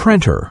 Printer.